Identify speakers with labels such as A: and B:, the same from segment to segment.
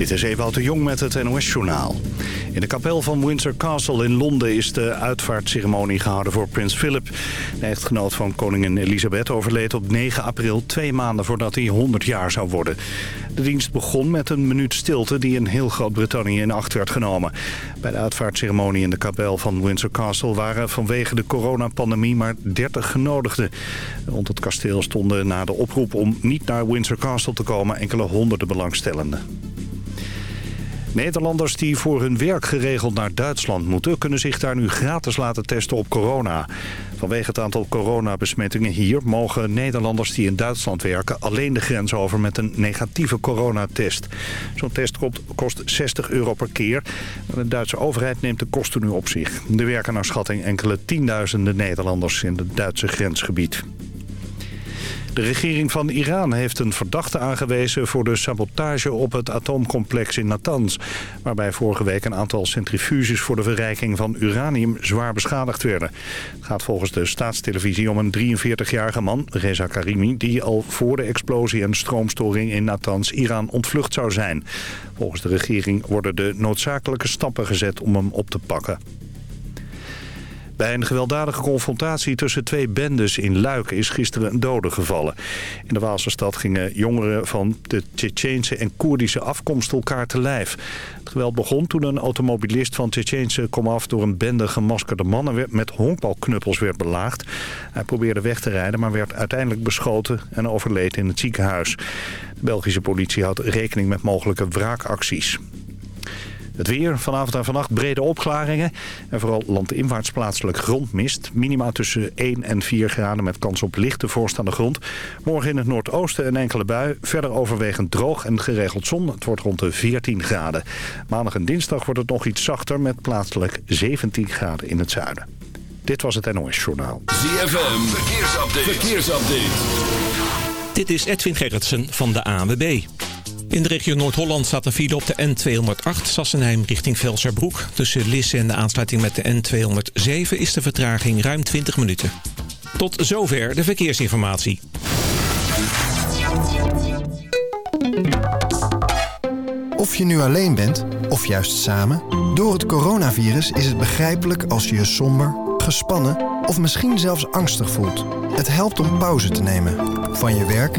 A: Dit is Ewout de Jong met het NOS-journaal. In de kapel van Windsor Castle in Londen is de uitvaartceremonie gehouden voor prins Philip. De echtgenoot van koningin Elisabeth overleed op 9 april, twee maanden voordat hij 100 jaar zou worden. De dienst begon met een minuut stilte die in heel Groot-Brittannië in acht werd genomen. Bij de uitvaartceremonie in de kapel van Windsor Castle waren vanwege de coronapandemie maar 30 genodigden. Rond het kasteel stonden na de oproep om niet naar Windsor Castle te komen enkele honderden belangstellenden. Nederlanders die voor hun werk geregeld naar Duitsland moeten... kunnen zich daar nu gratis laten testen op corona. Vanwege het aantal coronabesmettingen hier... mogen Nederlanders die in Duitsland werken... alleen de grens over met een negatieve coronatest. Zo'n test kost 60 euro per keer. De Duitse overheid neemt de kosten nu op zich. Er werken naar schatting enkele tienduizenden Nederlanders... in het Duitse grensgebied. De regering van Iran heeft een verdachte aangewezen voor de sabotage op het atoomcomplex in Natanz. Waarbij vorige week een aantal centrifuges voor de verrijking van uranium zwaar beschadigd werden. Het gaat volgens de staatstelevisie om een 43-jarige man, Reza Karimi, die al voor de explosie en stroomstoring in Natanz Iran ontvlucht zou zijn. Volgens de regering worden de noodzakelijke stappen gezet om hem op te pakken. Bij een gewelddadige confrontatie tussen twee bendes in Luik is gisteren een dode gevallen. In de Waalse stad gingen jongeren van de Tsjetsjeense en Koerdische afkomst elkaar te lijf. Het geweld begon toen een automobilist van Tsjetsjeense komaf door een bende gemaskerde mannen met honkbalknuppels werd belaagd. Hij probeerde weg te rijden, maar werd uiteindelijk beschoten en overleed in het ziekenhuis. De Belgische politie houdt rekening met mogelijke wraakacties. Het weer, vanavond en vannacht brede opklaringen. En vooral landinwaarts plaatselijk grondmist. Minima tussen 1 en 4 graden met kans op lichte vorst aan de grond. Morgen in het noordoosten een enkele bui. Verder overwegend droog en geregeld zon. Het wordt rond de 14 graden. Maandag en dinsdag wordt het nog iets zachter met plaatselijk 17 graden in het zuiden. Dit was het NOS Journaal.
B: ZFM, verkeersupdate. verkeersupdate.
C: Dit is Edwin Gerritsen van de ANWB. In de regio Noord-Holland staat een file op de N208 Sassenheim richting Velserbroek. Tussen Lisse en de aansluiting met de N207 is de vertraging ruim 20 minuten. Tot zover de verkeersinformatie.
D: Of je nu alleen bent, of juist samen... door het coronavirus is het begrijpelijk als je je somber, gespannen... of misschien zelfs angstig voelt. Het helpt om pauze te nemen. Van je werk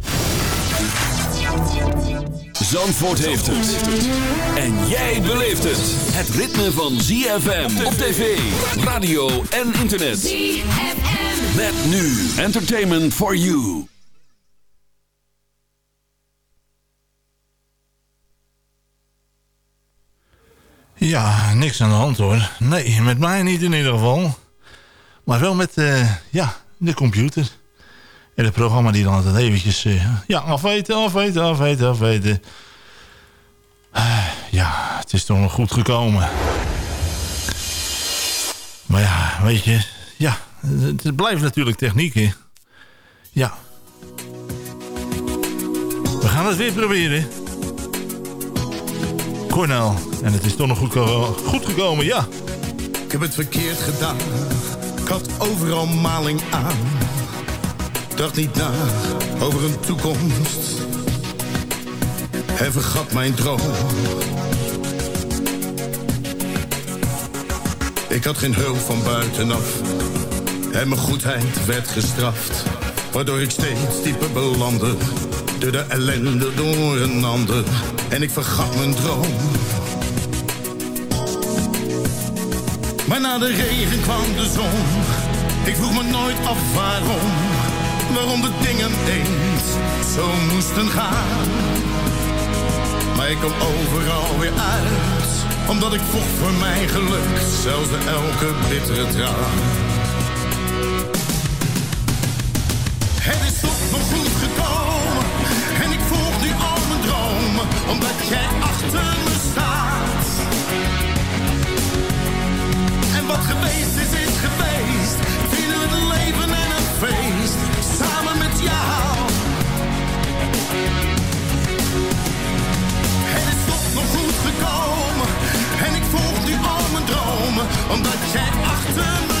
B: Zandvoort heeft het. En jij beleeft het. Het ritme van ZFM op tv, radio en internet. ZFM. Met nu Entertainment for You.
E: Ja, niks aan de hand hoor. Nee, met mij niet in ieder geval. Maar wel met uh, ja, de computer. En het programma die dan altijd eventjes... Uh, ja, afweten, afweten, afweten, afweten. Uh, ja, het is toch nog goed gekomen. Maar ja, weet je... Ja, het blijft natuurlijk techniek, hè. Ja. We gaan het weer proberen. Cornel. En het is toch nog goed, goed gekomen, ja.
F: Ik heb het verkeerd gedaan. Ik had overal maling aan. Dacht niet na over een toekomst. En vergat mijn droom. Ik had geen hulp van buitenaf. En mijn goedheid werd gestraft. Waardoor ik steeds dieper belandde. Door de ellende door een ander. En ik vergat mijn droom. Maar na de regen kwam de zon. Ik vroeg me nooit af waarom. Waarom de dingen eens zo moesten gaan. Maar ik kom overal weer uit, omdat ik vocht voor mijn geluk, zelfs de elke bittere traan. Het is toch nog goed gekomen, en ik volg nu al mijn dromen, omdat jij achter me staat. En wat geweest is, is geweest, vieren het leven en een feest, Omdat jij achter me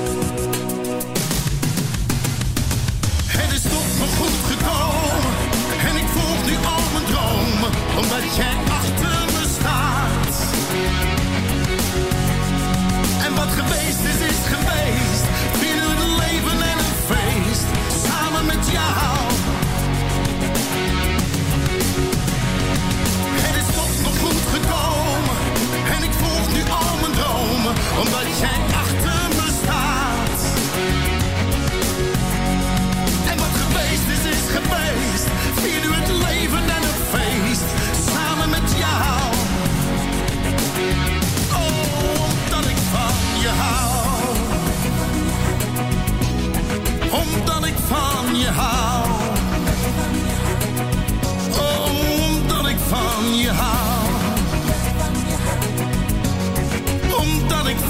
F: Omdat jij achter me staat. En wat geweest is, is geweest. Vieren het leven en een feest. Samen met jou. Het is toch nog goed gekomen. En ik volg nu al mijn dromen. Omdat jij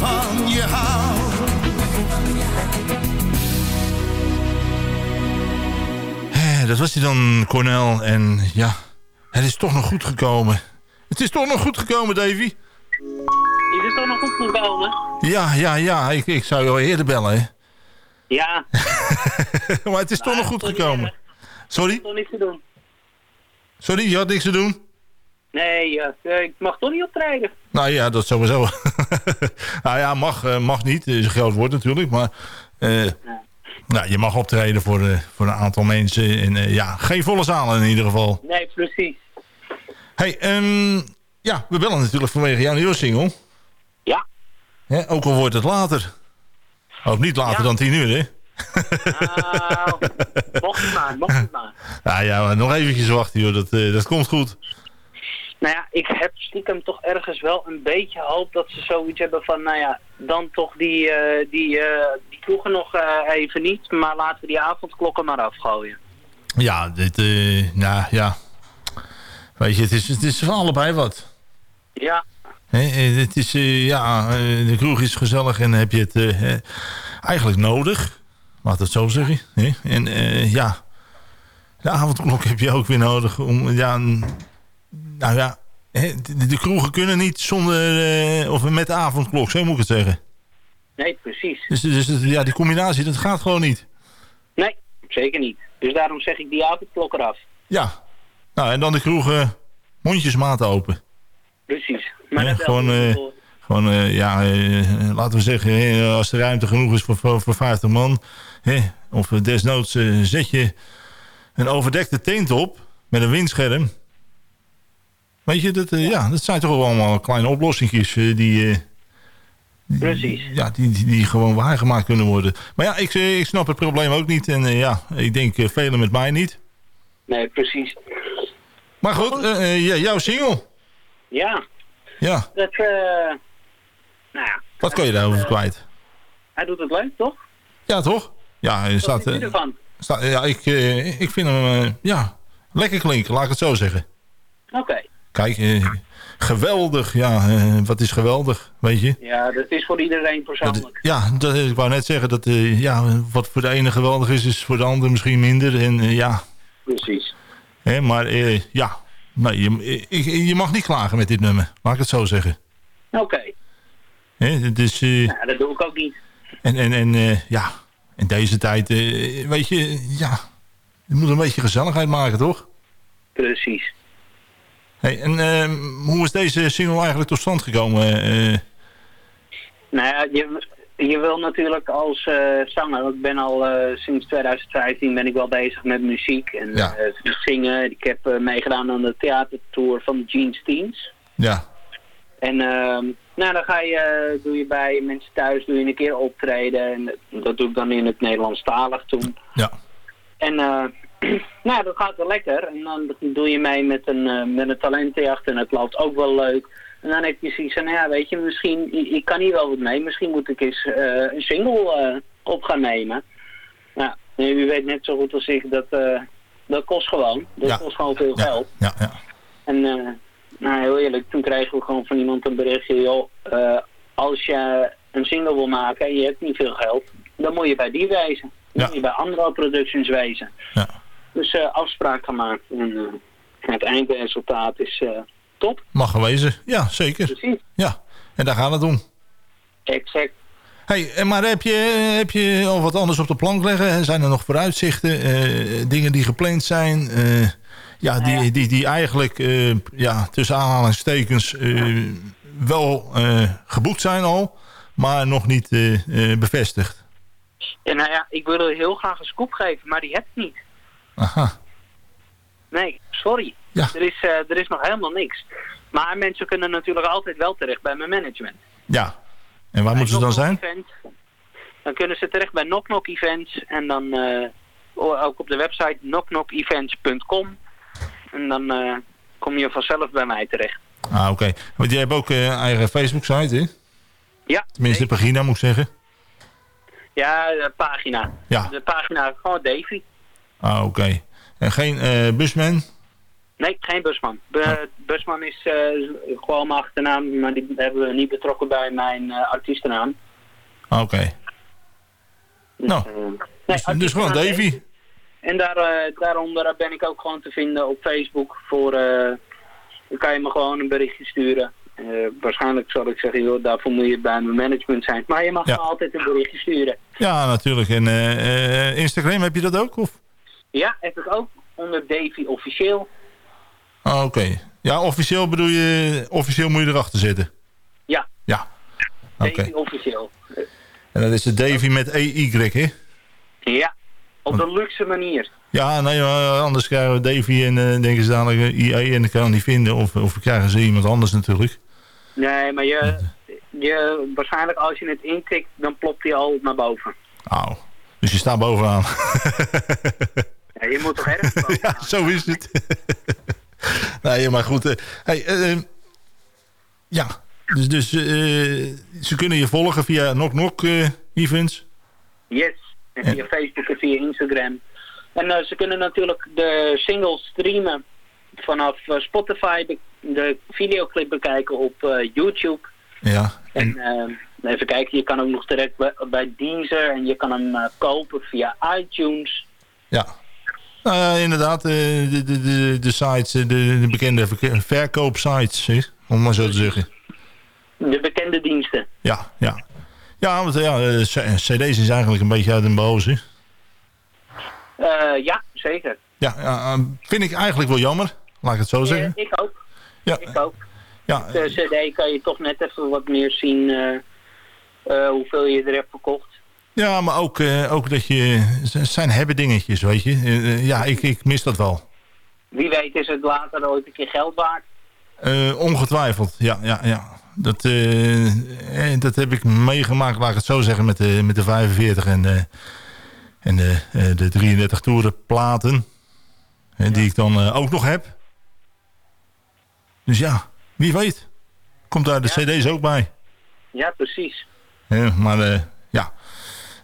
F: van je hou.
E: Eh, Dat was hij dan, Cornel. En ja, het is toch nog goed gekomen. Het is toch nog goed gekomen, Davy.
G: Is het toch nog goed gekomen?
E: Ja, ja, ja. Ik, ik zou je al eerder bellen, hè.
G: Ja.
E: maar het is toch nog goed
G: niet
E: gekomen.
G: erg.
E: Sorry?
G: Toch niks te doen.
E: Sorry, je had niks te doen?
G: Nee, eh, ik mag toch niet optreden.
E: Nou ja, dat sowieso. nou ja, mag, eh, mag niet. is een groot woord natuurlijk. Maar eh, nou, je mag optreden voor, voor een aantal mensen. En ja, geen volle zalen in ieder geval.
G: Nee, precies.
E: hey, ehm, ja, we bellen natuurlijk vanwege jouw nieuwe single.
G: Ja.
E: Hè, ook al wordt het later. Ook niet later
G: Ja.
E: dan tien uur, hè?
G: Nou, mocht het maar, mocht het maar.
E: Nou ja, maar nog eventjes wachten, joh. Dat, dat komt goed.
G: Nou ja, ik heb stiekem toch ergens wel een beetje hoop dat ze zoiets hebben van, nou ja, dan toch die, eh, die, eh, die kroegen nog eh, even niet, maar laten we die avondklokken maar afgooien.
E: Ja, dit, nou ja. Weet je, het is, het is van allebei wat.
G: Ja,
E: het is, ja, de kroeg is gezellig en heb je het eigenlijk nodig. Laat het zo zeggen. Hè? En ja, de avondklok heb je ook weer nodig. Om, ja, nou ja, de, de kroegen kunnen niet zonder, eh, of met de avondklok, zo moet ik het zeggen.
G: nee, precies.
E: Dus, dus ja, die combinatie, dat gaat gewoon niet.
G: Nee, zeker niet. Dus daarom zeg ik die avondklok eraf.
E: Ja, nou en dan de kroegen mondjesmaat open.
G: Precies. Maar
E: Ja, gewoon, eh, Gewoon, eh, ja, laten we zeggen, als er ruimte genoeg is voor, voor, voor 50 man. Of desnoods zet je een overdekte tent op met een windscherm. Weet je, dat, eh, ja. dat zijn toch allemaal kleine oplossingjes eh, die, eh, die-
G: Precies.
E: ja, die, die, die gewoon waargemaakt kunnen worden. Maar ja, ik, ik snap het probleem ook niet. En ja, ik denk velen met mij niet.
G: Nee, precies.
E: Maar goed, ja, jouw single.
G: Ja,
E: Ja,
G: dat, nou ja,
E: wat kan je daarover kwijt?
G: hij doet het leuk, toch?
E: Ja, toch? Ja,
G: Wat
E: staat...
G: vind je ervan?
E: Ja, ik, ik vind hem ja, lekker klinken, laat ik het zo zeggen.
G: Oké.
E: Kijk, eh, geweldig. Ja, eh, wat is geweldig, weet je.
G: Ja, dat is voor iedereen
E: Dat,
G: persoonlijk.
E: ja, dat, ik wou net zeggen dat eh, ja, wat voor de ene geweldig is, is voor de ander misschien minder. En eh, ja,
G: Precies.
E: hè, maar ja, Nee, je, je, je mag niet klagen met dit nummer. Laat ik het zo zeggen.
G: Oké.
E: Hè, is... eh,
G: Ja, dat doe ik ook niet.
E: En, en, en ja, in deze tijd, weet je, ja, je moet een beetje gezelligheid maken, toch?
G: Precies.
E: Hey, en ehm, hoe is deze single eigenlijk tot stand gekomen? eh?
G: Nou ja, je, je wil natuurlijk als eh, zanger, ik ben al sinds 2015 ben ik wel bezig met muziek en
E: Ja.
G: zingen. Ik heb meegedaan aan de theatertour van de Jeans Teens.
E: ja,
G: En ehm, nou, dan ga je, doe je bij mensen thuis doe je een keer optreden. En dat doe ik dan in het Nederlandstalig toen.
E: ja,
G: En eh, nou, dat gaat wel lekker. En dan doe je mee met een, eh, met een talentenjacht en het loopt ook wel leuk. En dan heb je zoiets van, nou ja, weet je, misschien, ik, kan hier wel wat mee. Misschien moet ik eens eh, een single eh, op gaan nemen. Nou, u weet net zo goed als ik, dat, dat kost gewoon. Dat
E: Ja.
G: kost gewoon veel
E: ja,
G: geld.
E: ja, ja.
G: En nou, heel eerlijk, toen kregen we gewoon van iemand een berichtje, joh, als je een single wil maken en je hebt niet veel geld, dan moet je bij die wezen. Dan moet je bij andere productions wezen.
E: Ja.
G: Dus eh, afspraak gemaakt en eh, het eindresultaat is eh, top.
E: Mag gewezen. Ja, zeker.
G: Precies,
E: Ja, en daar gaat het om.
G: exact.
E: Hey, en maar heb je, heb je al wat anders op de plank leggen? Zijn er nog vooruitzichten? dingen die gepland zijn? eh, ja, die,
G: Nou ja.
E: Die, die eigenlijk ja, tussen aanhalingstekens wel geboekt zijn al, maar nog niet bevestigd.
G: En nou ja, ik wilde heel graag een scoop geven, maar die heb ik niet.
E: Aha,
G: Nee, sorry.
E: Ja.
G: Er, is, eh, er is nog helemaal niks. Maar mensen kunnen natuurlijk altijd wel terecht bij mijn management.
E: ja. En waar moeten ze dan zijn?
G: Event. Dan kunnen ze terecht bij Knock Knock Events. En dan eh, ook op de website knockknockevents.com. En dan eh, kom je vanzelf bij mij terecht.
E: Ah, oké. Want jij hebt ook eh, eigen Facebook-site, hè?
G: Ja,
E: Tenminste, pagina moet ik zeggen.
G: ja de pagina.
E: Ja.
G: De pagina, gewoon Davy.
E: Ah, oké. En geen eh, busman?
G: Nee, geen busman. Bu-
E: Oh.
G: Busman is eh, gewoon mijn achternaam, maar die hebben we niet betrokken bij mijn eh, artiestennaam.
E: Ah, oké.
G: Dus,
E: Nou,
G: eh, nee,
E: Dus, dus gewoon Davy.
G: En daar, eh, daaronder ben ik ook gewoon te vinden op Facebook. Voor, eh, dan kan je me gewoon een berichtje sturen. Waarschijnlijk zal ik zeggen, joh, daarvoor moet je bij mijn management zijn. Maar je mag
E: Ja.
G: me altijd een berichtje sturen.
E: Ja, natuurlijk. En Instagram, heb je dat ook? Of?
G: Ja, heb ik ook. Onder Davy officieel.
E: Ah, oké. Ja, officieel bedoel je... Officieel moet je erachter zitten?
G: Ja,
E: Ja. Oké.
G: Davy officieel.
E: En dat is de Davy met EY, hè?
G: Ja, op de luxe manier.
E: Ja, nee, maar anders krijgen we Davy en eh, denken ze dadelijk eh, IE en dan kan het niet vinden. Of, of krijgen ze iemand anders natuurlijk.
G: Nee, maar je, je, waarschijnlijk als je het intikt, dan plopt hij al naar boven.
E: Auw. Dus je staat bovenaan.
G: Je moet toch ergens
E: ja, zo is het. nee, maar goed. eh, hey, eh, eh, ja, dus, dus ze kunnen je volgen via Knock Knock events.
G: Yes. En via Facebook en via Instagram. En ze kunnen natuurlijk de singles streamen vanaf Spotify, de, de videoclip bekijken op YouTube.
E: Ja,
G: En even kijken, je kan ook nog direct bij, bij Deezer en je kan hem kopen via iTunes.
E: ja. Nou ja, inderdaad, eh, de, de, de, de sites, eh, de, de bekende verkoopsites, om maar zo te zeggen.
G: De bekende diensten.
E: Ja, ja. Ja, want ja, eh, c- cd's is eigenlijk een beetje uit een.
G: Eh, ja, zeker.
E: Ja, ja, vind ik eigenlijk wel jammer, laat ik het zo zeggen.
G: ik ook.
E: Ja,
G: Ik ook.
E: ja,
G: De cd kan je toch net even wat meer zien hoeveel je er hebt verkocht.
E: Ja maar ook, eh, ook dat je... Zijn hebben dingetjes, weet je. Eh, eh, ja, ik, ik mis dat wel.
G: Wie weet is het later ooit een keer geld waard.
E: Ongetwijfeld, ja, ja, ja. Dat, dat heb ik meegemaakt, laat ik het zo zeggen, met de, met de 45 en, de en de, de 33 toeren platen. Die ik dan ook nog heb. Dus ja, wie weet. Komt daar de
G: Ja.
E: cd's ook bij.
G: Ja, precies.
E: Maar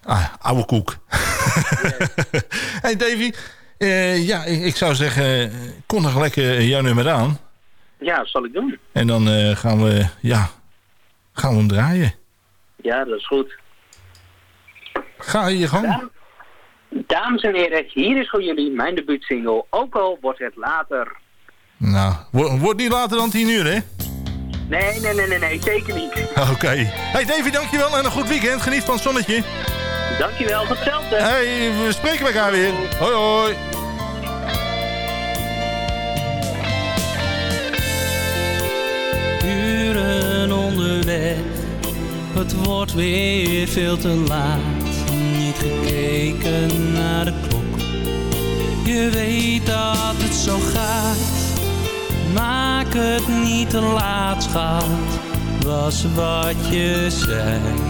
E: ah, oude koek. hey Davy, eh, ja, ik, ik zou zeggen, kondig lekker jouw nummer aan.
G: Ja, dat zal ik doen.
E: En dan eh, gaan we, ja, gaan we hem draaien.
G: Ja, dat is goed.
E: Ga je gang.
G: Dam- Dames en heren, hier is voor jullie mijn debuutsingle. Ook al wordt het later.
E: Nou, wordt niet later dan 10 uur, hè?
G: Nee, nee, nee, nee, nee zeker niet.
E: Oké. Hey Davy, dankjewel en een goed weekend. Geniet van het zonnetje.
G: Dankjewel, hetzelfde.
E: Hey, we spreken elkaar weer. Hoi, hoi.
H: Uren onderweg, het wordt weer veel te laat. Niet gekeken naar de klok. Je weet dat het zo gaat. Maak het niet te laat, schat. Was wat je zei.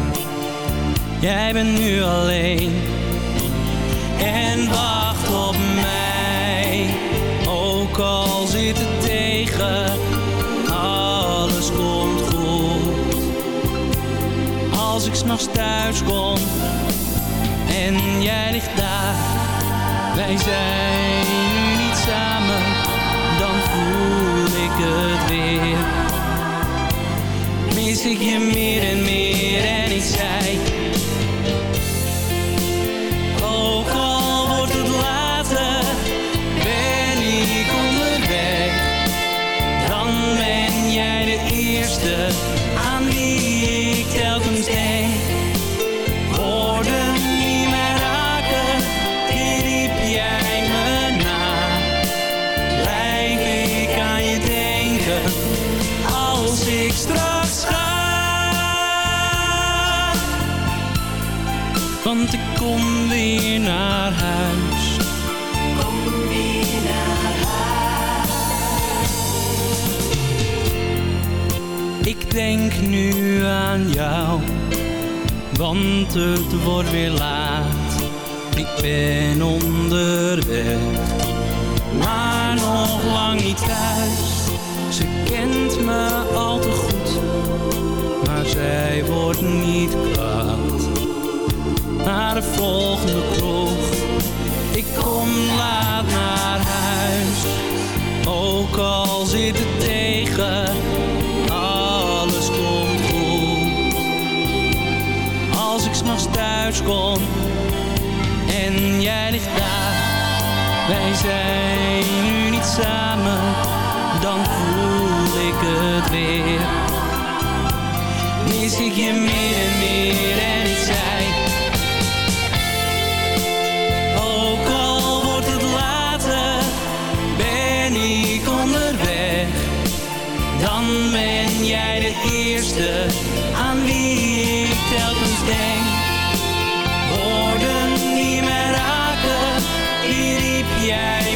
H: Jij bent nu alleen en wacht op mij. Ook al zit het tegen, alles komt goed. Als ik s'nachts thuis kom en jij ligt daar, wij zijn nu niet samen, dan voel ik het weer. Mis ik je meer en meer en ik zei eerste aan wie ik telkens denk. Woorden die mij raken, die riep jij me na. Blijf ik aan je denken, als ik straks ga. Want ik kom weer naar denk nu aan jou, want het wordt weer laat. Ik ben onderweg, maar nog lang niet thuis. Ze kent me al te goed, maar zij wordt niet kwaad naar de volgende kroeg. Ik kom laat naar huis, ook al zit het tegen. Kom en jij ligt daar. Wij zijn nu niet samen, dan voel ik het weer. Mis ik je meer en meer en ik zei... Ook al wordt het later, ben ik onderweg. Dan ben jij de eerste aan wie ik telkens denk. Jij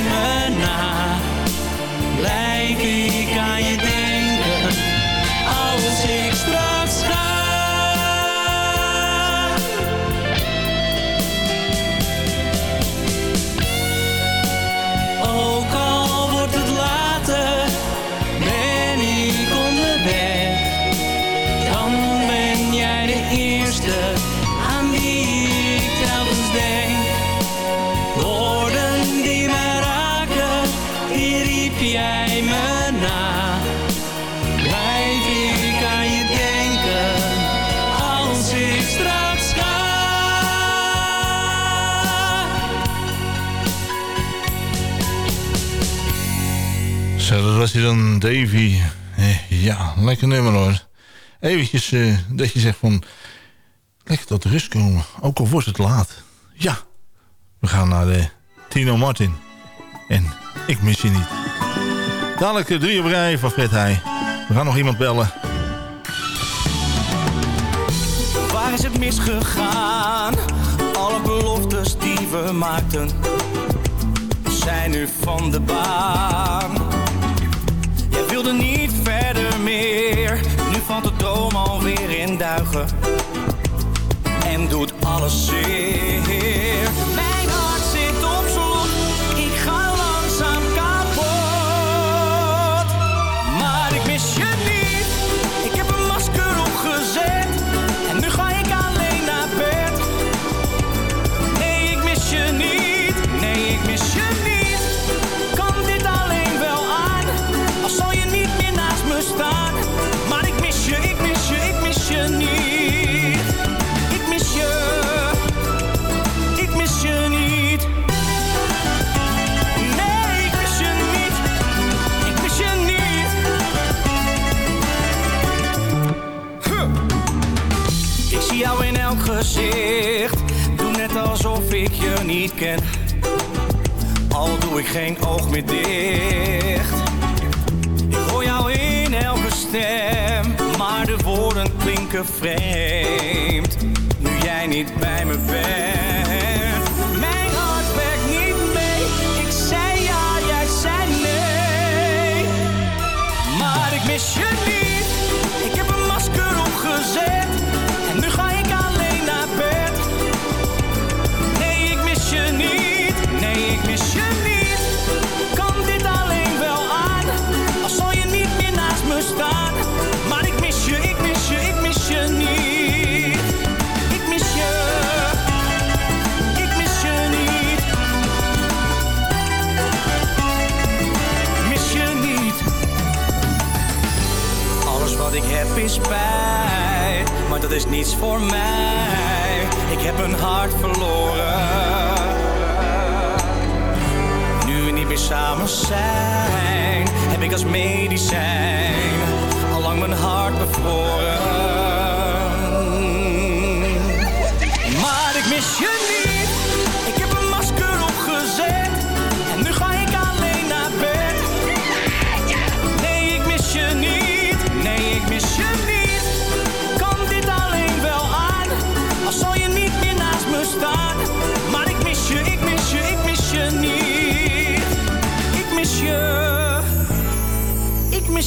E: Dat was hij dan, Davy. Eh, ja, lekker nummer hoor. Eventjes eh, dat je zegt van... Lekker tot rust komen, ook al wordt het laat. Ja, we gaan naar de Tino Martin. En ik mis je niet. Dadelijk de drie op rij van Fred Heij. We gaan nog iemand bellen.
I: Waar is het misgegaan? Alle beloftes die we maakten zijn nu van de baan. Jij wilde niet verder meer, nu valt de droom alweer in duigen. En doet alles zeer. niet ken. Al doe ik geen oog meer dicht. Ik hoor jou in elke stem, maar de woorden klinken vreemd. Nu jij niet bij me bent. iets voor mij. Ik heb een hart verloren. Nu we niet meer samen zijn, heb ik als medicijn al lang mijn hart bevroren.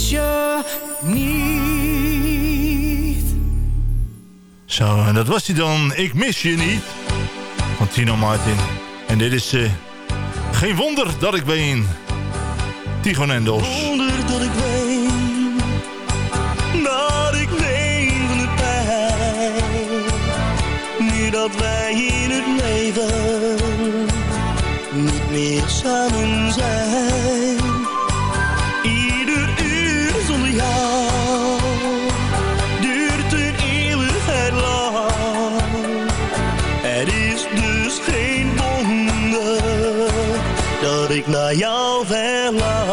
I: mis je niet.
J: Zo, en dat was hij dan. Ik mis je niet. Van Tino Martin. En dit is eh, geen wonder dat ik ben. Tigo Nendos. jouw verlangen.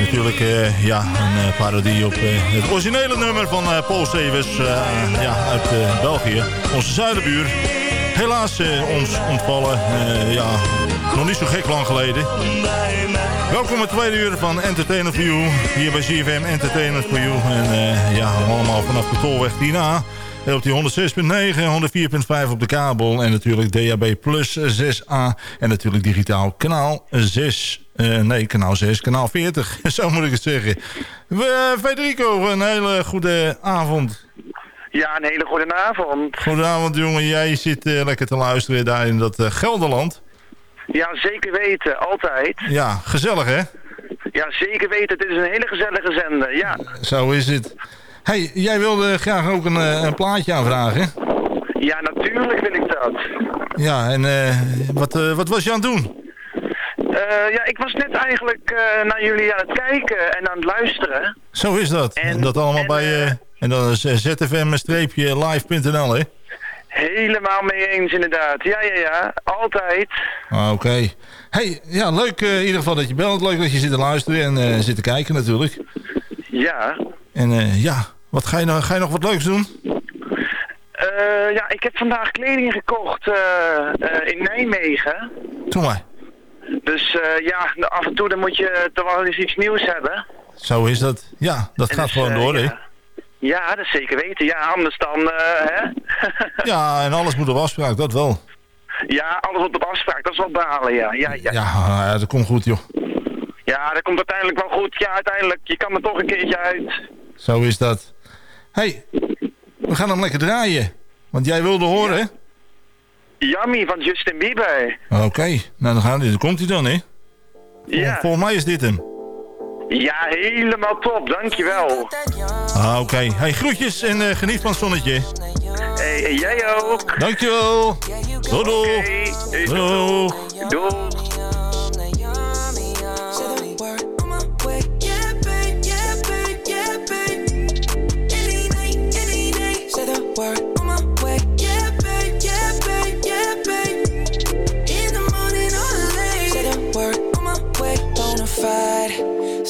J: Natuurlijk eh, ja, een eh, parodie op eh, het originele nummer van Paul Stevens ja, uit België. Onze zuidenbuur. Helaas ons ontvallen. ja, nog niet zo gek lang geleden. Welkom het tweede uur van Entertainer for You. Hier bij CFM Entertainer for You. En ja, allemaal vanaf de tolweg hierna op die 106.9, 104.5 op de kabel. En natuurlijk DAB Plus 6A. En natuurlijk digitaal kanaal 6. Eh, nee, kanaal 6, kanaal 40. Zo moet ik het zeggen. Federico, een hele goede avond.
K: Ja, een hele goede avond.
J: Goedenavond, jongen. Jij zit eh, lekker te luisteren daar in dat eh, Gelderland.
K: Ja, zeker weten. Altijd.
E: Ja, gezellig, hè?
K: Ja, zeker weten. Dit is een hele gezellige zender, ja.
E: Zo is het. hey, jij wilde graag ook een, een plaatje aanvragen.
K: Ja, natuurlijk wil ik dat.
E: Ja, en wat, wat was je aan het doen?
K: Eh, ja, ik was net eigenlijk eh, naar jullie aan het kijken en aan het luisteren.
E: Zo is dat. En, dat allemaal bij... eh, en dan is zfm-live.nl hè?
K: Helemaal mee eens inderdaad. Ja, ja, ja. Altijd.
E: Ah, Oké. hey, ja, leuk in ieder geval dat je belt. Leuk dat je zit te luisteren en zit te kijken natuurlijk.
K: Ja.
E: En eh, ja, wat ga je, nog, ga je nog wat leuks doen?
K: Eh, ja, ik heb vandaag kleding gekocht in Nijmegen.
E: Doe maar.
K: Dus eh, ja, af en toe dan moet je toch wel eens iets nieuws hebben.
E: Zo is dat. Ja, dat
K: En
E: gaat
K: dus,
E: gewoon
K: eh,
E: door hè?
K: ja. Ja, dat zeker weten. Ja, anders dan, eh, hè?
E: Ja, en alles moet op afspraak, dat wel.
K: ja, alles wordt op afspraak. Dat is wel balen, ja. Ja, ja.
E: Ja, ja, dat komt goed joh.
K: ja, dat komt uiteindelijk wel goed. Ja, uiteindelijk. Je kan er toch een keertje uit.
E: Zo is dat. hey, we gaan hem lekker draaien. Want jij wilde horen hè?
K: Yummy van Justin Bieber.
E: Oké, nou dan, gaan dan komt hij dan hè?
K: Ja.
E: Volgens mij is dit hem.
K: Ja, helemaal top. Dankjewel.
E: Ah, oké. Hey, groetjes en eh, geniet van het zonnetje.
K: Hey, jij ook.
E: Dankjewel. Doei doei. Doei.
K: Doei.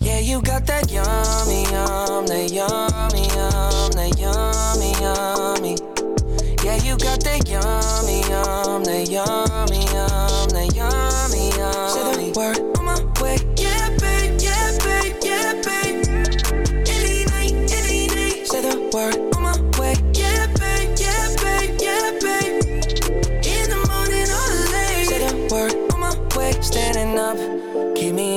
L: Yeah, you got that yummy, yum, that yummy, yum, that yummy, yummy. Yeah, you got that yummy, yum, that yummy, yum, that yummy, yum. Say the word on my way, yeah, babe, yeah, babe, yeah, babe. Any night, any day. Say the word on my way, yeah, babe, yeah, babe, yeah, babe. In the morning or late. Say the word on my way, standing up,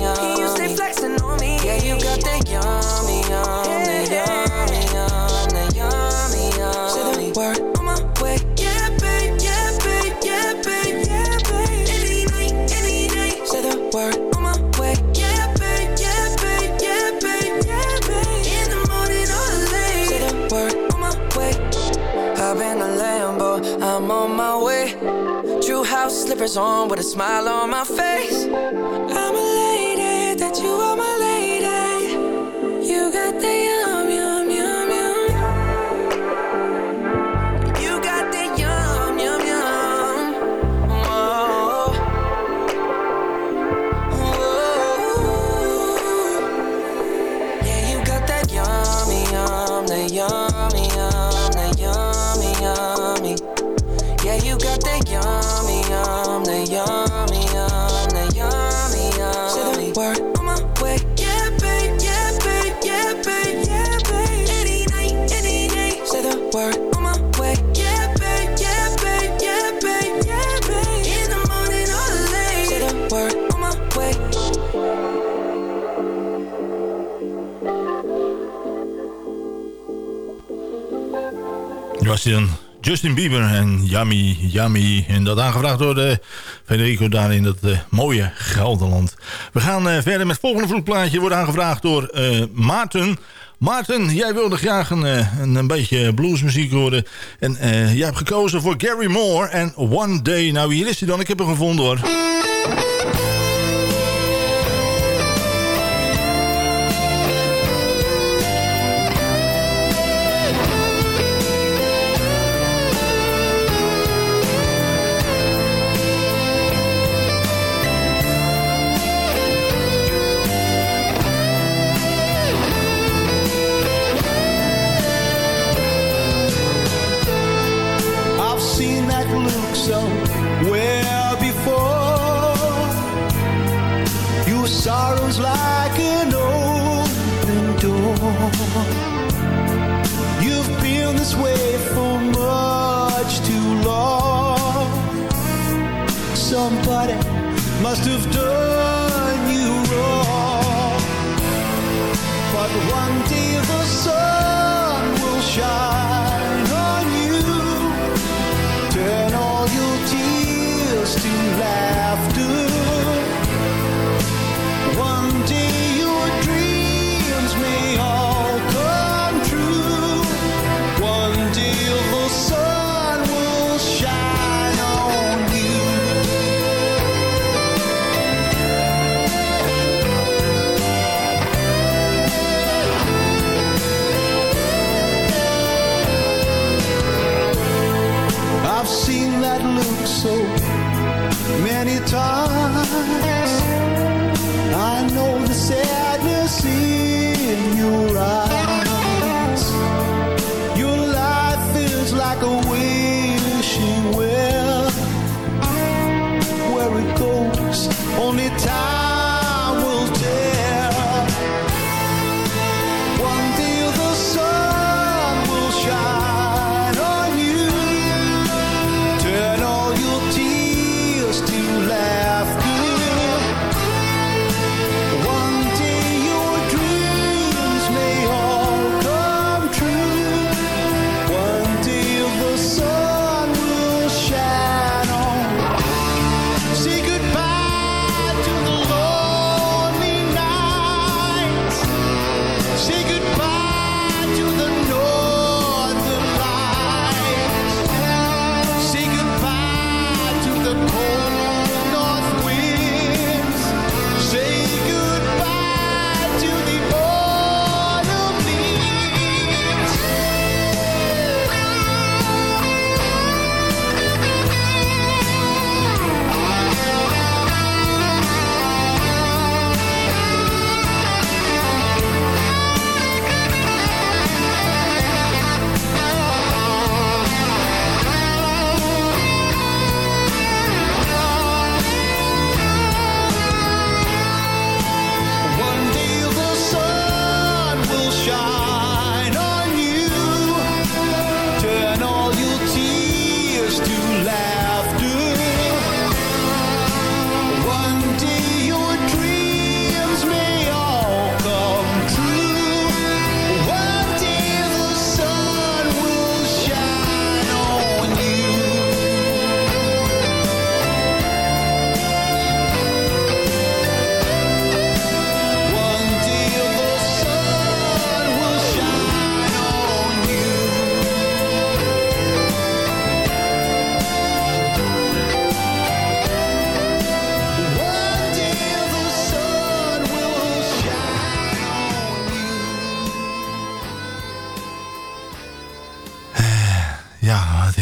L: yummy, yum. You stay flexing on me. Yeah, you got that yummy, yummy, yum, that yummy, yum. Say the word on my way. Yeah, babe, yeah, babe, yeah, babe, yeah, babe. Any night, any day. Say the word on my way. Yeah, babe, yeah, babe, yeah, babe, yeah, babe. In the morning or late. Say the word on my way. Hop in the Lambo, I'm on my way. True house slippers on with a smile on my face. I'm that you are my lady. You got the
E: Justin Bieber en Yummy Yummy. En dat aangevraagd door de Federico daar in dat eh, mooie Gelderland. We gaan eh, verder met het volgende vloedplaatje. Wordt aangevraagd door eh, Maarten. Maarten, jij wilde graag een, een, een beetje bluesmuziek horen. En jij hebt gekozen voor Gary Moore en One Day. Nou, hier is hij dan. Ik heb hem gevonden hoor.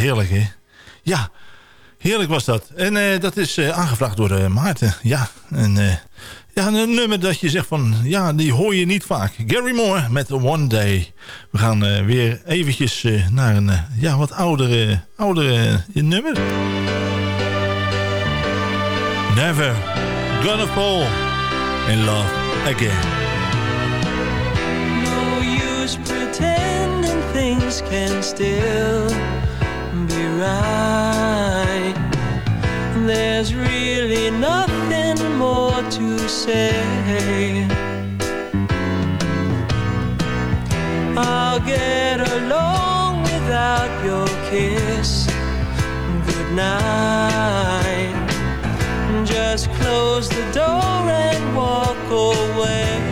E: heerlijk, hè? Ja, heerlijk was dat. En eh, dat is eh, aangevraagd door eh, Maarten. Ja, en, ja, een nummer dat je zegt van... Ja, die hoor je niet vaak. Gary Moore met One Day. We gaan weer eventjes naar een ja, wat oudere, oudere nummer. Never gonna fall in love again.
H: No use pretending things can still... There's really nothing more to say. I'll get along without your kiss. Night. Just close the door and walk away.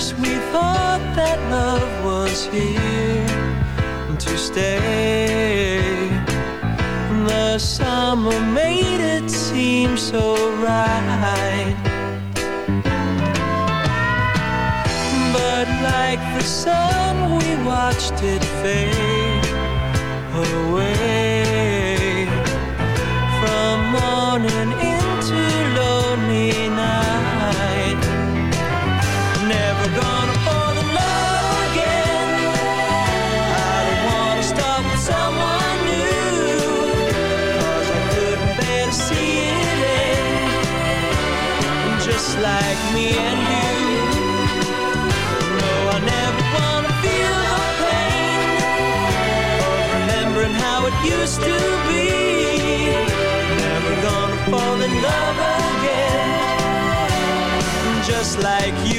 H: first we thought that love was here to stay. The summer made it seem so right. But like the sun, we watched it fade away. Be. Never gonna fall in love again. Just like you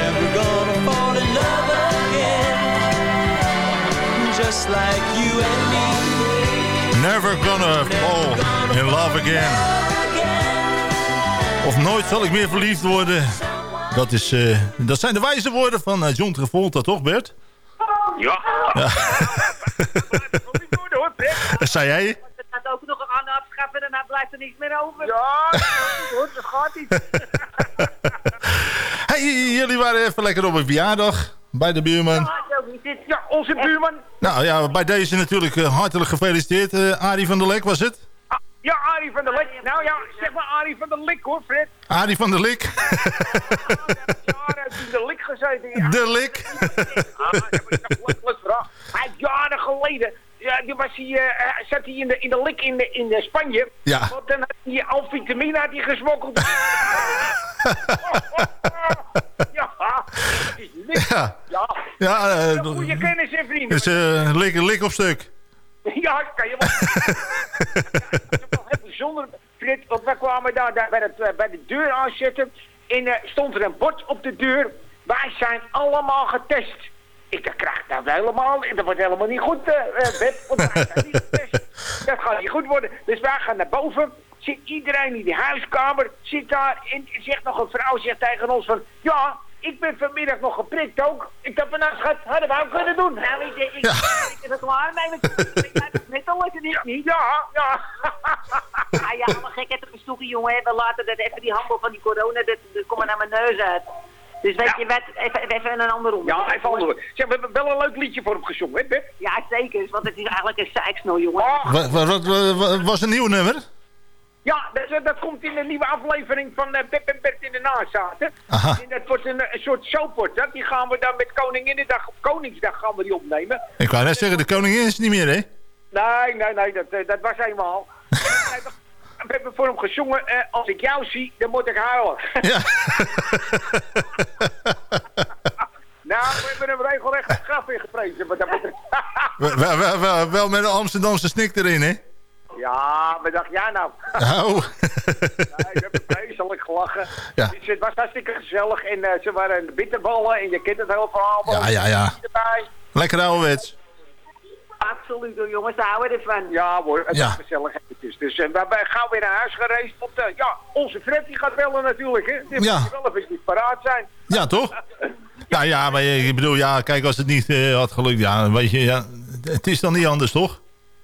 H: Never gonna fall in love again. Just like you and me.
E: Never gonna fall in love again. Of nooit zal ik meer verliefd worden. Dat, is, eh, dat zijn de wijze woorden van eh, John Travolta, toch Bert?
M: Ja.
E: Ja. Zei jij?
M: Het gaat ook nog aan afschaffen en dan blijft er niks meer over. Ja, dat gaat niet.
E: Jullie waren even lekker op een verjaardag bij de buurman.
M: Ja, onze buurman.
E: Nou ja, bij deze natuurlijk eh, hartelijk gefeliciteerd. Eh Arie van der Lek was het?
M: Ja, Arie van der Lik. Nou ja, zeg maar Arie van der Lik hoor, Fred.
E: Arie van der
M: in de Lik gezeten.
E: De Lik.
M: Ah. Hij heeft jaren geleden... Ja, die was hij, eh, zat hij in de, in de lik in, de, in de Spanje.
E: Ja.
M: Want dan had hij alvitamine had hij gesmokkeld. ja, dat.
E: Ja.
M: Ja.
E: Ja, eh,
M: goede kennis en vrienden.
E: is eh, lik, lik op stuk.
M: Ja, kan je wel. ja, dat heel bijzonder, Frit. Want wij kwamen daar, daar bij, het, eh, bij de deur aanzetten. En er stond er een bord op de deur. Wij zijn allemaal getest. Ik dacht, krijg dat helemaal... Dat wordt helemaal niet goed, Beb. Want wij zijn niet getest. Dat gaat niet goed worden. Dus wij gaan naar boven. Zit iedereen in die huiskamer. Zit daar. En zegt nog een vrouw zegt tegen ons van... Ja, ik ben vanmiddag nog geprikt ook. Ik dacht van, nou schat, hadden we ook kunnen doen. Nou, ik, ik, ik, ik ben er klaar mee. met- Ik heb het net al lekker niet. niet. Ja, ja.
N: Ah ja, allemaal gekheid op een stoeltje, jongen. hè. We laten dat even die handel van die corona, dat, dat komt er naar mijn neus uit. Dus weet je wat, even, even een ander onder.
M: Ja, even antwoorden. Zeg, we hebben wel een leuk liedje voor hem gezongen, hè, Beb?
N: Ja, zeker. Want het is eigenlijk een zeiksnol, jongen.
E: Wat, wat, wat, wat- was een nieuw nummer?
M: Ja, dat, dat komt in de nieuwe aflevering van eh, Beb en Bert in de nazaten. En dat wordt een, een soort soap wordt dat. Die gaan we dan met Koninginnedag op Koningsdag gaan we die opnemen.
E: Ik wou net zeggen, de koningin is niet meer, hè?
M: Nee, nee, nee, dat, eh, dat was eenmaal. We- hebben voor hem gezongen, eh, als ik jou zie, dan moet ik huilen.
E: Ja.
M: nou, we hebben hem regelrecht het graf in geprezen. wat dat
E: wel, wel, wel met een Amsterdamse snik erin, hè?
M: Ja, wat dacht jij nou?
E: Oh.
M: Nee, we hebben vreselijk gelachen.
E: Ja.
M: Dus het was hartstikke gezellig. En eh, ze waren de bitterballen. En je kent het hele verhaal wel.
E: Ja, ja, ja.
M: Erbij.
E: Lekker ouderwets.
N: Absoluut, jongens. Daar houden we ervan.
M: Ja hoor, het
E: Ja.
M: was gezellig. Dus eh, we zijn gauw weer naar huis gereisd. Want eh, ja, onze Fred die gaat bellen natuurlijk. Hè. Die
E: Ja.
M: moet wel even paraat zijn.
E: Ja, toch? Ja, ja, maar ik bedoel, ja, kijk, als het niet eh, had gelukt, ja, weet je, ja, het is dan niet anders, toch?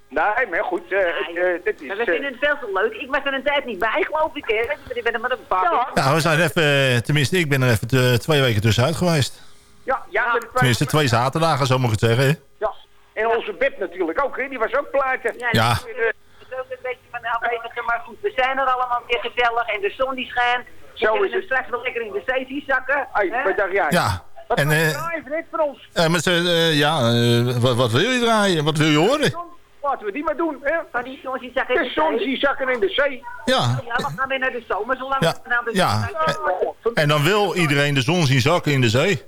M: Nee, maar goed, eh, eh, het is...
N: Maar we
M: eh,
N: vinden het veel te leuk. Ik was er een tijd niet bij, geloof ik, hè. Ik ben er maar een paar
M: Ja.
E: Ja, we zijn even, eh, tenminste, ik ben er even te- twee weken tussenuit geweest.
M: ja, ja, twee-
E: Tenminste, twee zaterdagen, zo moet ik het zeggen, hè?
M: Ja, en onze Beb natuurlijk ook, hè. Die was ook plaatje.
E: Ja.
N: Het is ook een beetje van de afwezige, maar goed. We zijn er allemaal weer gezellig en de zon die schijnt.
M: Zo is het.
N: straks wel lekker in de zee zakken.
M: Hey,
N: hè?
M: wat dacht jij?
E: Ja,
M: Wat
E: En,
M: ga je
E: eh,
M: draaien, voor ons?
E: Eh, met eh, ja, eh, wat, wat wil je draaien? Wat wil je horen?
M: Laten we die maar doen, hè?
N: Van die zon die zakken in
M: De
N: de
M: zon
N: zee.
M: die zakken in de zee.
E: Ja,
N: Ja, we gaan weer naar de zomer, zolang
E: Ja,
N: we nou de
E: ja.
N: zon-
E: en dan wil iedereen de zon zien zakken in de zee.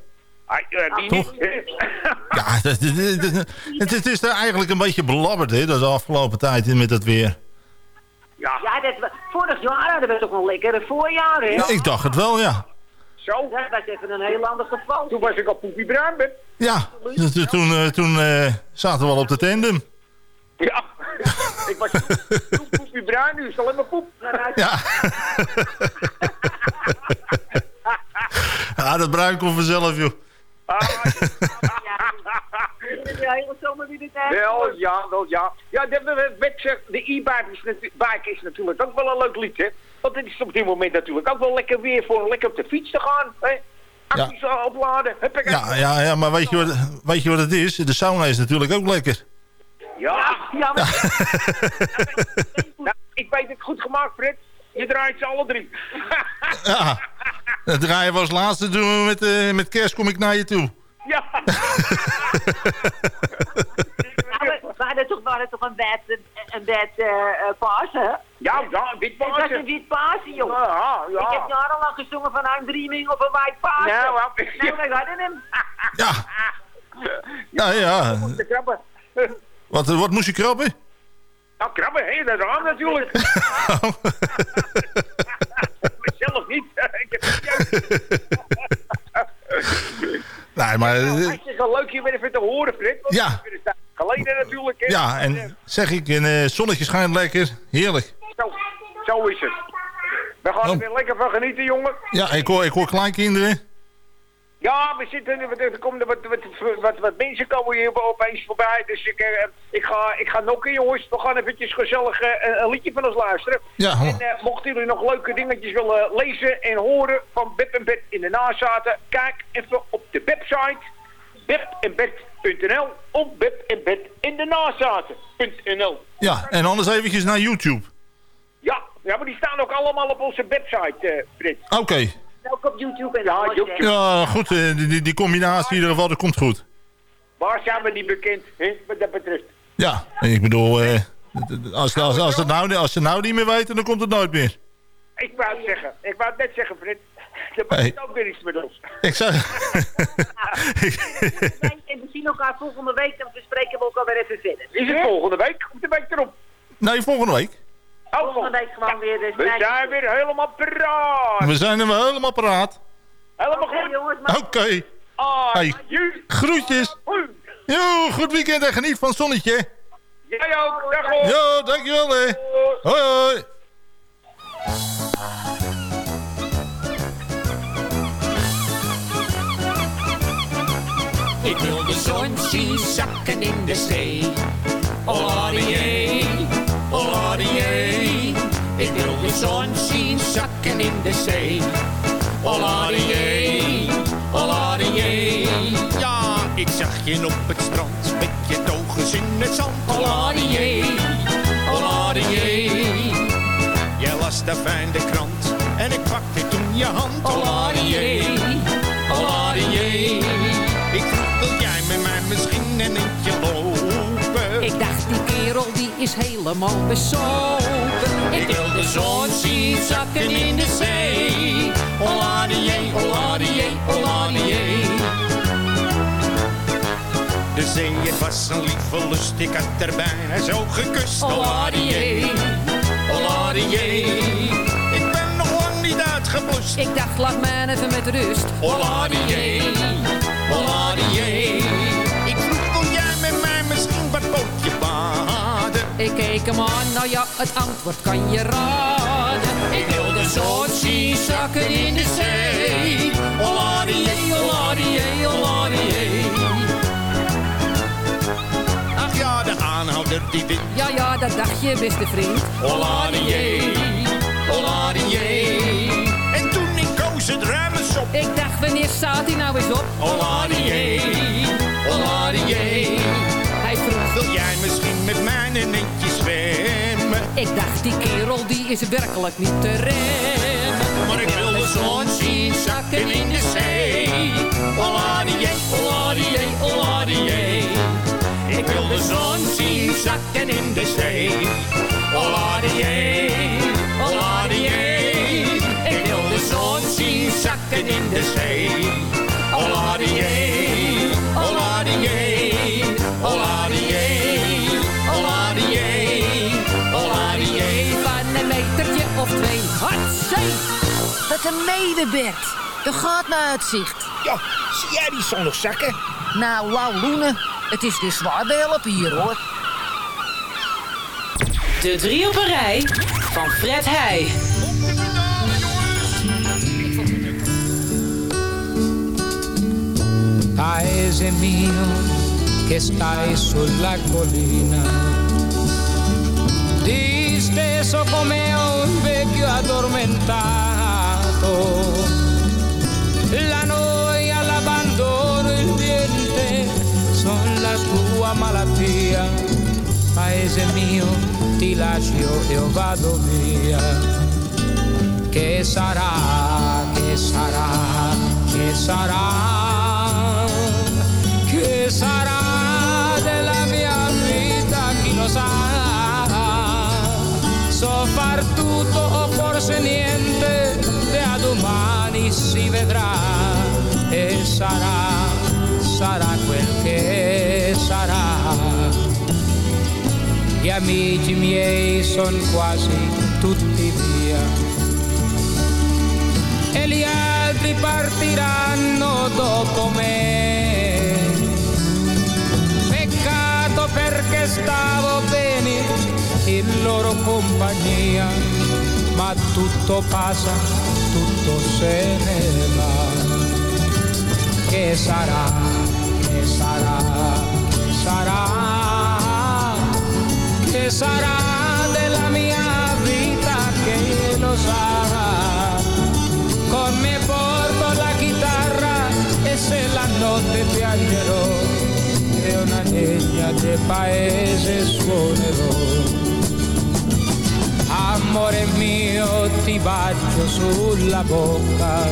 M: Ah, eh, die
E: Toch?
M: niet, hè?
E: Ja, het, het is er eigenlijk een beetje belabberd, hè, dat de afgelopen tijd met dat weer.
M: Ja,
N: Ja, dat, we- vorig jaar hadden we toch een lekkere voorjaar, hè?
E: Ik dacht het wel, ja.
M: zo.
N: Dat was even een heel ander geval.
M: Toen was ik op Poepie Bruin, ben.
E: Ja, toen, eh, toen eh, zaten we al op de tandem.
M: Ja. ik was toen Poepie Bruin, nu is alleen maar poep.
E: Ja. ja, dat bruin komt vanzelf, joh.
N: De hele zomer weer dit.
M: Wel ja, wel ja. Ja, de, de, de, de e-bike is, natu- bike is natuurlijk ook wel een leuk lied, hè. Want het is op dit moment natuurlijk ook wel lekker weer voor lekker op de fiets te gaan, hè. Acties eh, opladen, huppakee.
E: Ja, ja, ja maar weet je, wat, weet je wat het is? De sauna is natuurlijk ook lekker.
M: Ja.
N: Ja, maar
M: Nou, ik weet het goed gemaakt, Fred. Je draait ze alle drie.
E: Ja, dat draaien we als laatste doen we met, eh, met kerst kom ik naar je toe.
M: ja.
N: We, we hadden toch, we hadden toch een bed, een bed uh, Pasen?
M: Ja, ja, dit
N: Het was een wit Pasen, joh.
M: Ja, ja.
N: Ik heb jarenlang gezongen van I'm dreaming of a white Pasen.
M: Nou, wel.
N: Nou, wij hadden hem.
E: Ja, ja, ja. Wat, wat moest je krabben?
M: Nou, krabben, hé, dat raam natuurlijk. Zelf niet. ik heb het juist.
E: Nee, maar... eh,
M: Hartstikke leuk je weer even te horen, Fred. Want
E: Ja.
M: is geleden natuurlijk. hè.
E: Ja, en zeg ik, een eh, zonnetje schijnt lekker. Heerlijk.
M: Zo, zo is het. We gaan er
E: Oh.
M: weer lekker van genieten, jongen.
E: Ja, ik hoor, ik hoor kleinkinderen.
M: Ja, we zitten, er- komen wat, wat, wat, wat mensen komen hier opeens voorbij. Dus ik, eh, ik, ga, ik ga nokken, jongens. We gaan eventjes gezellig eh, een, liedje van ons luisteren.
E: Ja.
M: En eh, mochten jullie nog leuke dingetjes willen lezen en horen van Beb en Bed in de nazaten, kijk even op de website bebenbed.nl of Beb en Bed in de nazaten.nl.
E: Ja, en anders eventjes naar YouTube.
M: Ja, ja, maar die staan ook allemaal op onze website, Frits.
E: Oké.
N: Ook op YouTube en
M: Ja, YouTube.
E: Ja, goed. eh, die, die, die combinatie in ieder geval, dat komt goed.
M: Waar zijn we niet bekend, hè, wat dat betreft?
E: Ja, ik bedoel, eh, als, als, als, het nou, als ze nou niet meer weten, dan komt het nooit meer.
M: Ik wou het zeggen, ik wou het net zeggen, Frits. Dat
E: Hey.
M: betekent ook weer iets met ons.
E: Ik zou...
N: En we zien elkaar volgende week en we spreken we elkaar weer even verder.
M: Is het volgende week of de week erop?
E: nee, volgende week.
M: Oh,
N: Volgende week gewoon weer. Dus
M: We zijn weer helemaal paraat.
E: We zijn er wel helemaal paraat.
M: Helemaal
N: Oké,
M: goed.
E: Oké.
M: Ah,
E: Hey. Groetjes. Jo, goed weekend en geniet van het zonnetje.
M: Jij ook, dag hoor.
E: Jo, dankjewel hè. Hoi hoi.
H: Ik wil de zon zien zakken in de zee. Oladier, oladier. Ik wil de zon zien zakken in de zee. Oladier, oladier.
O: Ja, ik zag je op het strand met je togens in het zand.
H: Oladier, oladier.
O: Jij las daar fijn de krant en ik pakte toen je hand.
H: Oladier, oladier.
O: Ik
H: helemaal bezopen. Ik wil de zon zien zakken in de zee. Oladier, oladier, oladier.
O: De zee, het was een lieve lust, ik had er bijna zo gekust.
H: Oladier, oladier.
O: Ik ben nog lang niet uitgeblust.
H: Ik dacht, laat mij even met rust. Oladier, oladier.
O: Ik
H: keek hem aan, nou ja, het antwoord kan je raden. Ik wil de zon zien zakken in de zee. Oladier, oladier, oladier.
O: Ach ja, de aanhouder die wint.
H: Ja, ja, dat dacht je, beste vriend.
O: Oladier, oladier. En toen ik koos het ruimens op.
H: Ik dacht, wanneer staat hij nou eens op?
O: Oladier, oladier.
H: Hij vroeg,
O: Wil jij misschien met mij een eentje zwemmen?
H: ik dacht, die kerel die is werkelijk niet te remmen.
O: Maar ik wil de zon zien zakken in de zee. Oladie, oladie, oladie. Ik wil de zon zien zakken in de zee. Oladie, oladie. Ik wil de zon zien zakken in de zee. Oladie,
P: Wat een medebed. Er gaat naar uitzicht.
Q: Ja, zie jij die zon nog zakken?
P: Nou, wauw, Loene. Het is weer zwaar helpen hier, hoor.
R: De drie op een rij van Fred Heij.
S: Paese mio che stai sulla collina, disteso come un vecchio addormentato. La noia, l'abbandono, il niente sono la tua malattia. Paese mio, ti lascio e io vado via. Che sarà, che sarà, che sarà, che sarà della mia vita, chi lo sa. So far tutto o forse niente, domani si vedrà e sarà, sarà quel che sarà. Gli amici miei sono quasi tutti via e gli altri partiranno dopo me. Peccato perché stavo bene in loro compagnia, ma tutto passa, se ne va. Che sarà, che sarà, che sarà, che sarà della mia vita che lo sarà con me porto la chitarra e se la notte piangerò e una legna del paese suonerò. Amore mio ti bacio sulla bocca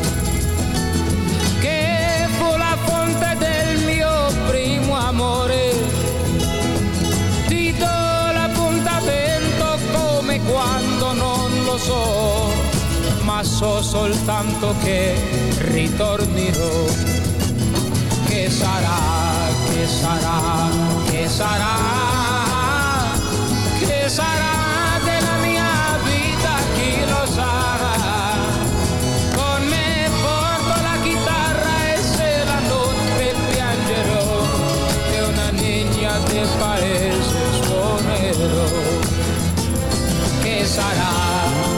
S: che fu la fonte del mio primo amore. Ti do l'appuntamento come quando non lo so ma so soltanto che ritornerò. Che sarà, che sarà, che sarà, che sarà suonerò. Che sarà,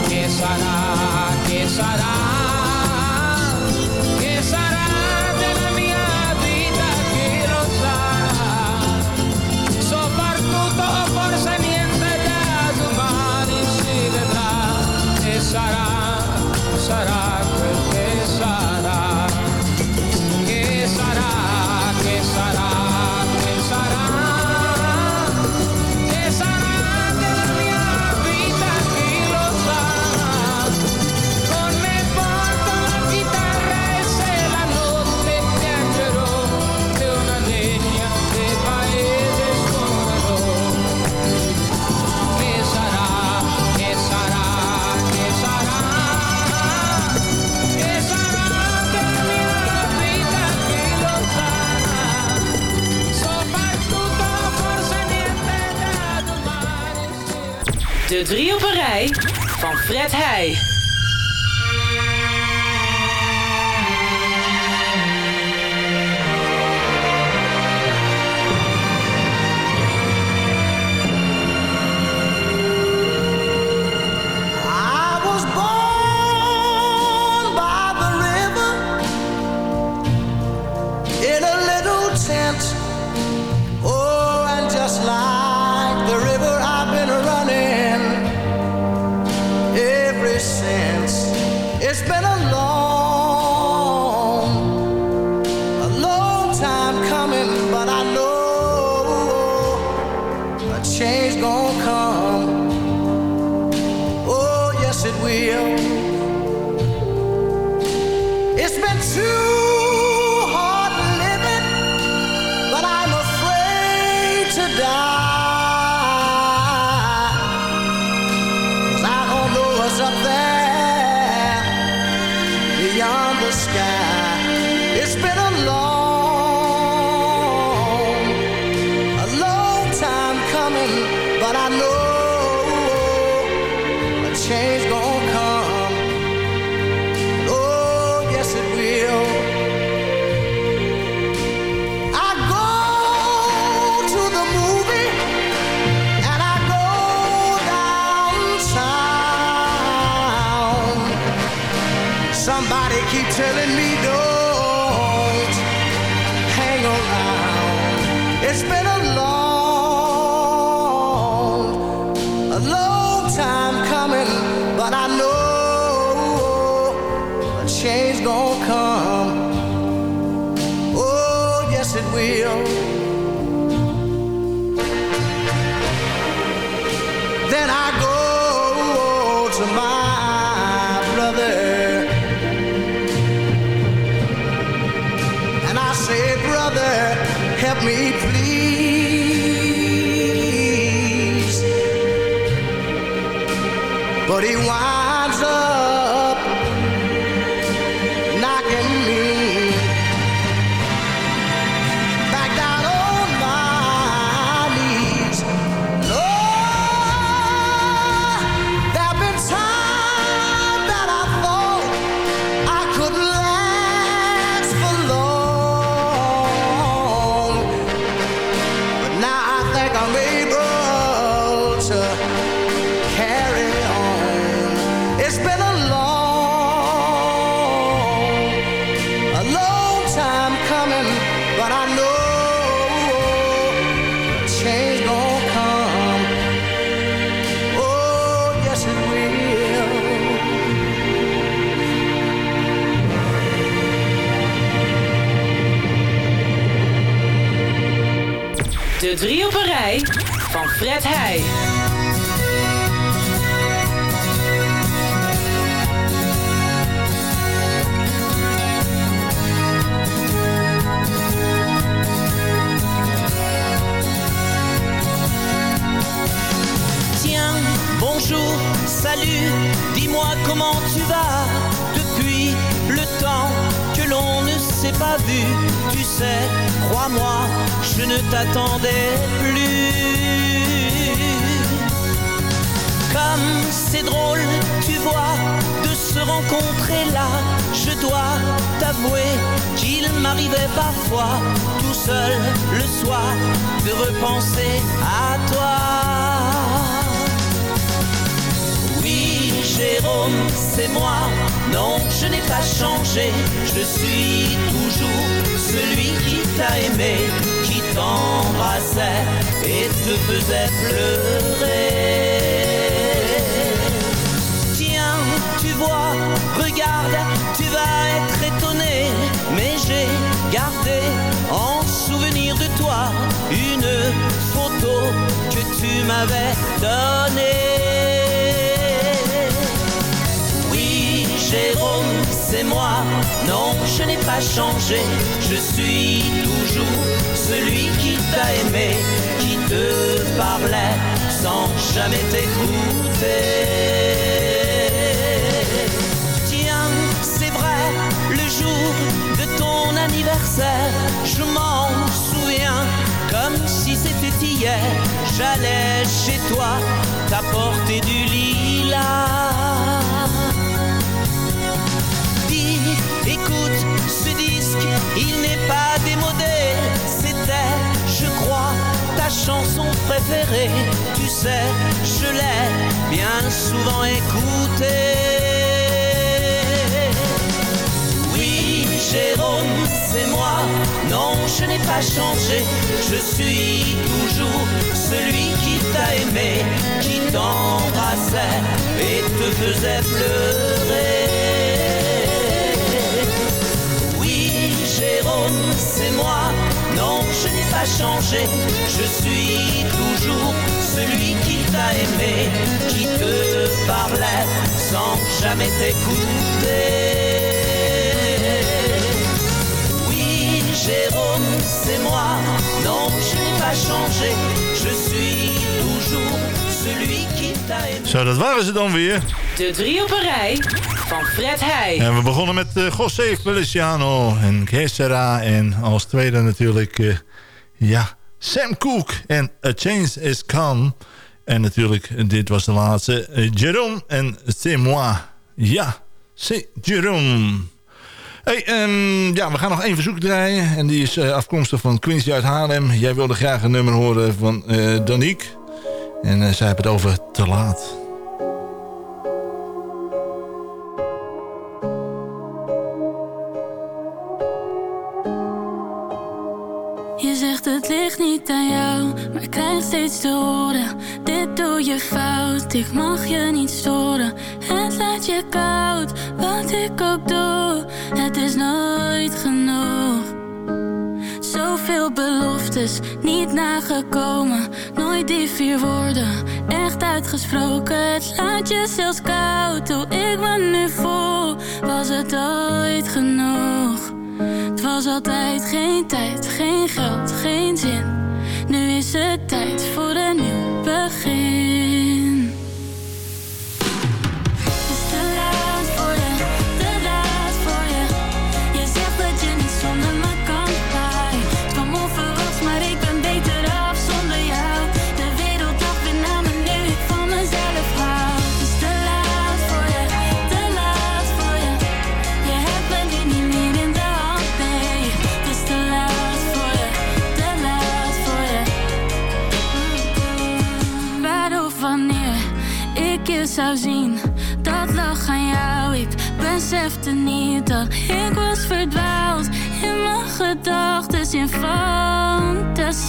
S: che sarà, che sarà,
R: van Fred
T: sky.
U: Drie.
H: Tiens, bonjour, salut, dis-moi comment tu vas? Depuis le temps que l'on ne s'est pas vu. Tu sais, crois-moi, je ne t'attendais plus. Comme c'est drôle, tu vois, de se rencontrer là, je dois t'avouer qu'il m'arrivait parfois, tout seul le soir, de repenser à toi. Oui, Jérôme, c'est moi. Non, je n'ai pas changé. Je suis toujours celui qui t'a aimé, qui t'embrassait et te faisait pleurer. Tiens, tu vois, regarde, tu vas être étonné, mais j'ai gardé en souvenir de toi une photo que tu m'avais donnée. Jérôme, c'est moi. Non, je n'ai pas changé. Je suis toujours celui qui t'a aimé, qui te parlait sans jamais t'écouter. Tiens, c'est vrai, le jour de ton anniversaire, je m'en souviens comme si c'était hier. J'allais chez toi t'apporter du Tu sais, je l'ai bien souvent écoutée. Oui, Jérôme, c'est moi. Non, je n'ai pas changé. Je suis toujours celui qui t'a aimé, qui t'embrassait et te faisait pleurer. Oui, Jérôme, c'est moi. Non, je n'ai pas changé. Je suis toujours celui qui t'a aimé, qui te parlait sans jamais t'écouter. Jérôme, c'est moi. Non, je n'ai pas changé. Je suis toujours celui qui t'a aimé.
E: Zo, dat waren ze dan weer.
R: De drie op een rij van Fred Heij.
E: En we begonnen met eh, José Feliciano en Gesera. En als tweede natuurlijk, eh, ja, Sam Cooke en A Change Is Come. En natuurlijk, dit was de laatste, eh, Jérôme en C'est Moi. Ja, c'est Jérôme. Hey, ehm, ja, we gaan nog één verzoek draaien. En die is afkomstig van Quincy uit Haarlem. Jij wilde graag een nummer horen van Danique. En zij hebben het over Te Laat.
V: Zegt het ligt niet aan jou, maar ik krijg steeds te horen. Dit doe je fout, ik mag je niet storen. Het laat je koud, wat ik ook doe. Het is nooit genoeg. Zoveel beloftes, niet nagekomen. Nooit die vier woorden, echt uitgesproken. Het laat je zelfs koud, hoe ik me nu voel. Was het ooit genoeg? Was altijd geen tijd, geen geld, geen zin. Nu is het tijd voor een nieuw begin. Besefte niet dat ik was verdwaald in mijn gedachten, in fantasie.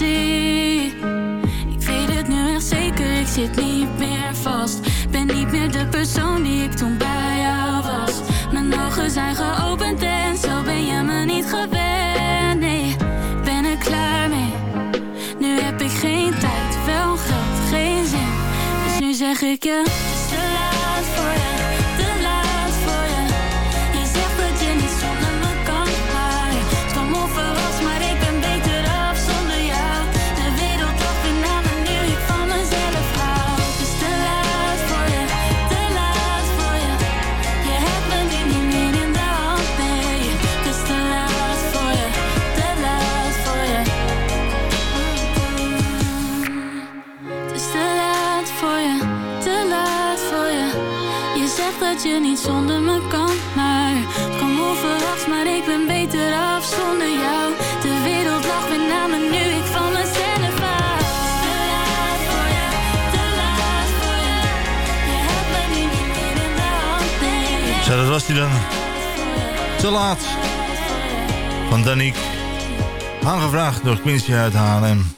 V: Ik weet het nu echt zeker, ik zit niet meer vast. Ben niet meer de persoon die ik toen bij jou was. Mijn ogen zijn geopend en zo ben je me niet gewend. Nee, ben er klaar mee. Nu heb ik geen tijd, wel geld, geen zin. Dus nu zeg ik je, dat je niet zonder me kan, maar het kwam onverwachts, maar ik ben beter af zonder jou. De wereld lacht weer naar me nu ik van mezelf hou. Te laat voor je, te laat voor je. Je hebt me nu niet meer in de hand, nee.
E: Zo, dat was die dan. Te laat. Van Danique. Aangevraagd door Quincy uit Haarlem.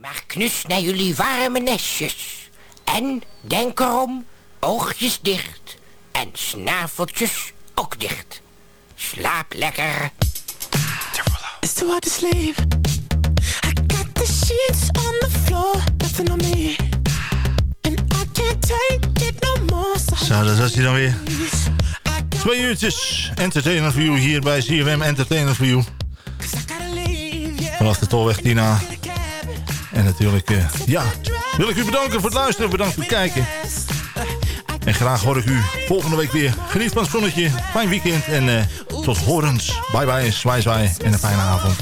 W: Maar knus naar jullie warme nestjes. En denk erom, oogjes dicht. En snaveltjes ook dicht. Slaap lekker.
X: It's too hard to sleep. I got the sheets on the floor, nothing on me. And I can't take it no more. So
E: Zo, dat was hij dan weer. Twee uurtjes Entertainer for You hier bij CFM Entertainer for You. Vanaf de Tolweg Tina. En natuurlijk, eh, ja, wil ik u bedanken voor het luisteren. Bedankt voor het kijken. En graag hoor ik u volgende week weer. Geniet van het zonnetje. Fijn weekend. En eh, tot horens. Bye bye, zwaai zwaai. En een fijne avond.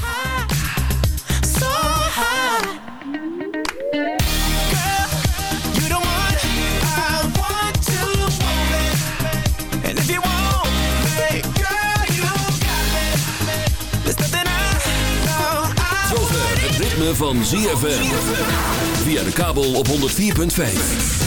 B: het ritme van ZFM. Via de kabel op 104.5.